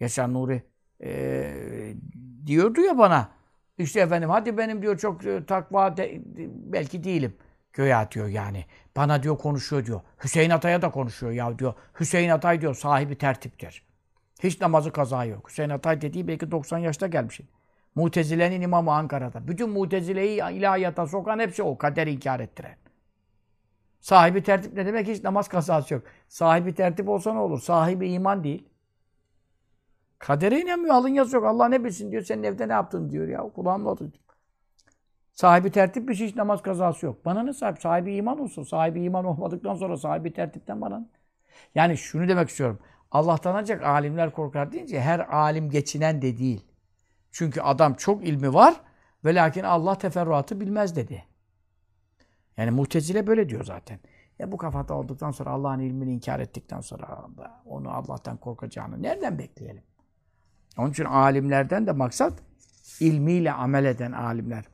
Yaşar Nuri e, diyordu ya bana. İşte efendim hadi benim diyor çok e, takva de- belki değilim. Göğe atıyor yani. Bana diyor konuşuyor diyor. Hüseyin Atay'a da konuşuyor ya diyor. Hüseyin Atay diyor sahibi tertiptir. Hiç namazı kaza yok. Hüseyin Atay dediği belki 90 yaşta gelmiş. Mutezile'nin imamı Ankara'da. Bütün Mutezile'yi ilahiyata sokan hepsi o. Kader inkar ettiren. Sahibi tertip ne demek? Hiç namaz kazası yok. Sahibi tertip olsa ne olur? Sahibi iman değil. Kadere inanmıyor. Alın yazı yok. Allah ne bilsin diyor. Senin evde ne yaptın diyor ya. Kulağımla duydum. Sahibi tertip bir şey, hiç namaz kazası yok. Bana ne sahip? Sahibi iman olsun. Sahibi iman olmadıktan sonra sahibi tertipten bana? Yani şunu demek istiyorum. Allah'tan ancak alimler korkar deyince her alim geçinen de değil. Çünkü adam çok ilmi var ve lakin Allah teferruatı bilmez dedi. Yani Mu'tezile böyle diyor zaten. Ya bu kafada olduktan sonra Allah'ın ilmini inkar ettikten sonra onu Allah'tan korkacağını nereden bekleyelim? Onun için alimlerden de maksat ilmiyle amel eden alimler.